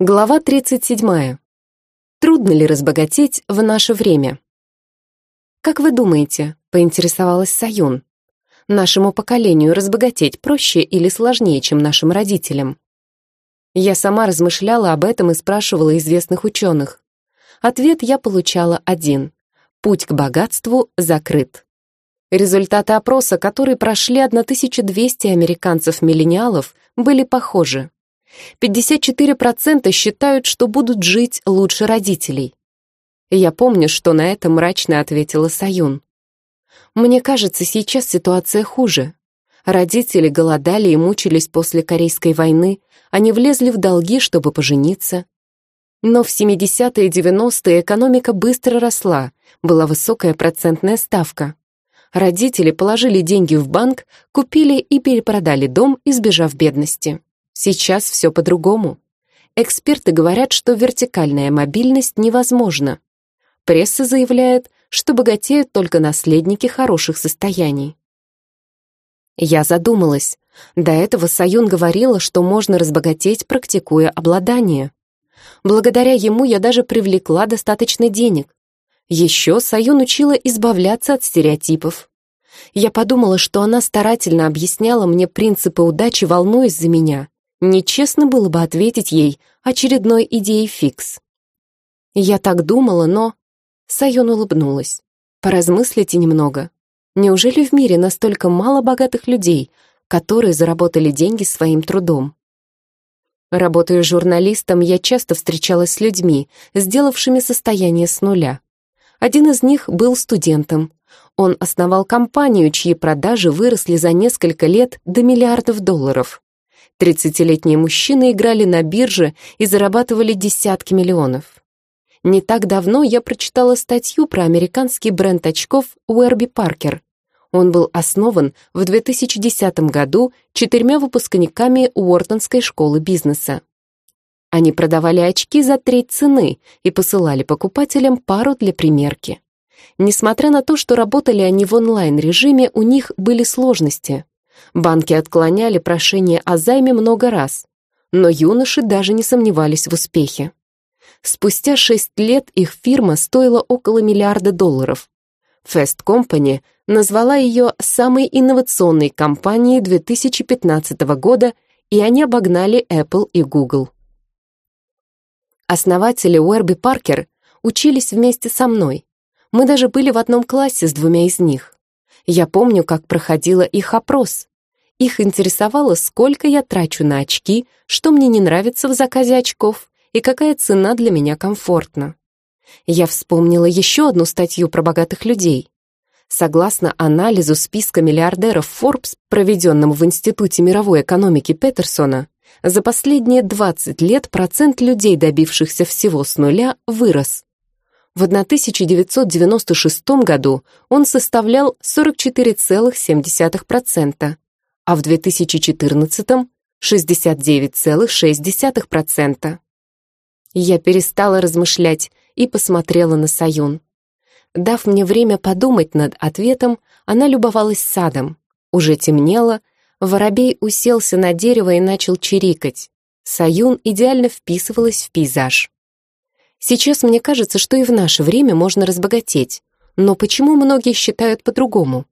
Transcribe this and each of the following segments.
Глава 37. Трудно ли разбогатеть в наше время? «Как вы думаете?» — поинтересовалась Саюн. «Нашему поколению разбогатеть проще или сложнее, чем нашим родителям?» Я сама размышляла об этом и спрашивала известных ученых. Ответ я получала один. Путь к богатству закрыт. Результаты опроса, которые прошли 1200 американцев-миллениалов, были похожи. 54% считают, что будут жить лучше родителей. Я помню, что на это мрачно ответила Саюн. Мне кажется, сейчас ситуация хуже. Родители голодали и мучились после Корейской войны, они влезли в долги, чтобы пожениться. Но в 70-е и 90-е экономика быстро росла, была высокая процентная ставка. Родители положили деньги в банк, купили и перепродали дом, избежав бедности. Сейчас все по-другому. Эксперты говорят, что вертикальная мобильность невозможна. Пресса заявляет, что богатеют только наследники хороших состояний. Я задумалась. До этого Саюн говорила, что можно разбогатеть, практикуя обладание. Благодаря ему я даже привлекла достаточно денег. Еще Саюн учила избавляться от стереотипов. Я подумала, что она старательно объясняла мне принципы удачи, волнуясь за меня, Нечестно было бы ответить ей очередной идеей фикс. Я так думала, но... Сайон улыбнулась. Поразмыслите немного. Неужели в мире настолько мало богатых людей, которые заработали деньги своим трудом? Работая журналистом, я часто встречалась с людьми, сделавшими состояние с нуля. Один из них был студентом. Он основал компанию, чьи продажи выросли за несколько лет до миллиардов долларов. Тридцатилетние мужчины играли на бирже и зарабатывали десятки миллионов. Не так давно я прочитала статью про американский бренд очков Уэрби Паркер. Он был основан в 2010 году четырьмя выпускниками Уортонской школы бизнеса. Они продавали очки за треть цены и посылали покупателям пару для примерки. Несмотря на то, что работали они в онлайн-режиме, у них были сложности. Банки отклоняли прошение о займе много раз, но юноши даже не сомневались в успехе. Спустя шесть лет их фирма стоила около миллиарда долларов. Fast Company назвала ее самой инновационной компанией 2015 года, и они обогнали Apple и Google. Основатели Уэрби Паркер учились вместе со мной. Мы даже были в одном классе с двумя из них. Я помню, как проходила их опрос. Их интересовало, сколько я трачу на очки, что мне не нравится в заказе очков и какая цена для меня комфортна. Я вспомнила еще одну статью про богатых людей. Согласно анализу списка миллиардеров Forbes, проведенному в Институте мировой экономики Петерсона, за последние 20 лет процент людей, добившихся всего с нуля, вырос. В 1996 году он составлял 44,7%, а в 2014 — 69,6%. Я перестала размышлять и посмотрела на Саюн. Дав мне время подумать над ответом, она любовалась садом. Уже темнело, воробей уселся на дерево и начал чирикать. Саюн идеально вписывалась в пейзаж. Сейчас мне кажется, что и в наше время можно разбогатеть, но почему многие считают по-другому?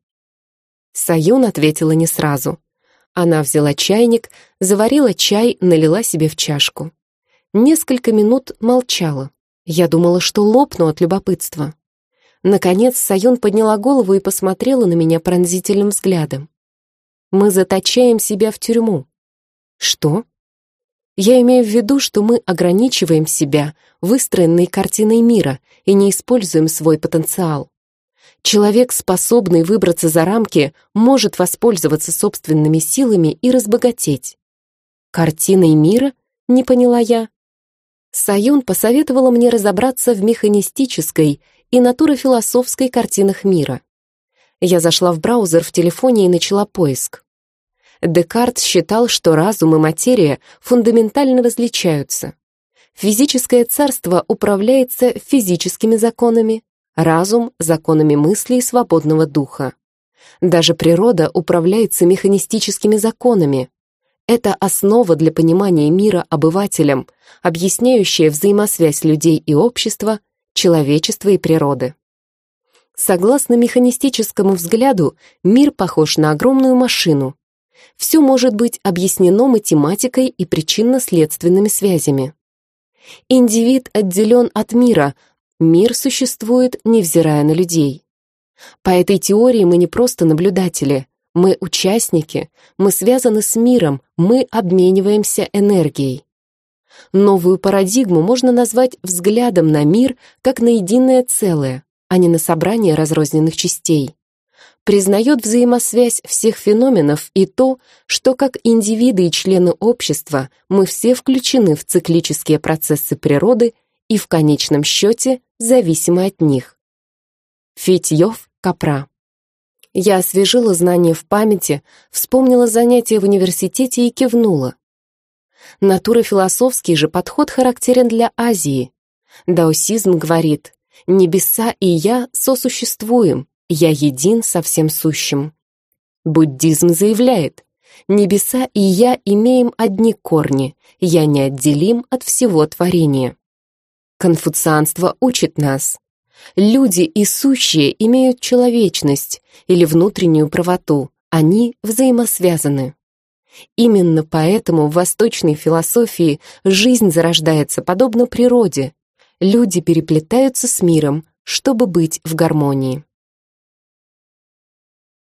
Саюн ответила не сразу. Она взяла чайник, заварила чай, налила себе в чашку. Несколько минут молчала. Я думала, что лопну от любопытства. Наконец Саюн подняла голову и посмотрела на меня пронзительным взглядом. «Мы заточаем себя в тюрьму». «Что?» «Я имею в виду, что мы ограничиваем себя выстроенной картиной мира и не используем свой потенциал. Человек, способный выбраться за рамки, может воспользоваться собственными силами и разбогатеть. Картиной мира? Не поняла я. Саюн посоветовала мне разобраться в механистической и натурофилософской картинах мира. Я зашла в браузер в телефоне и начала поиск. Декарт считал, что разум и материя фундаментально различаются. Физическое царство управляется физическими законами, разум — законами мысли и свободного духа. Даже природа управляется механистическими законами. Это основа для понимания мира обывателям, объясняющая взаимосвязь людей и общества, человечества и природы. Согласно механистическому взгляду, мир похож на огромную машину. Все может быть объяснено математикой и причинно-следственными связями. Индивид отделен от мира, мир существует, невзирая на людей. По этой теории мы не просто наблюдатели, мы участники, мы связаны с миром, мы обмениваемся энергией. Новую парадигму можно назвать взглядом на мир как на единое целое, а не на собрание разрозненных частей. Признает взаимосвязь всех феноменов и то, что как индивиды и члены общества мы все включены в циклические процессы природы и в конечном счете зависимы от них. Фитьев Капра Я освежила знания в памяти, вспомнила занятия в университете и кивнула. Натурофилософский же подход характерен для Азии. Даосизм говорит, Небеса и я сосуществуем, я един со всем сущим. Буддизм заявляет, небеса и я имеем одни корни, я неотделим от всего творения. Конфуцианство учит нас. Люди и сущие имеют человечность или внутреннюю правоту, они взаимосвязаны. Именно поэтому в восточной философии жизнь зарождается подобно природе, люди переплетаются с миром, чтобы быть в гармонии.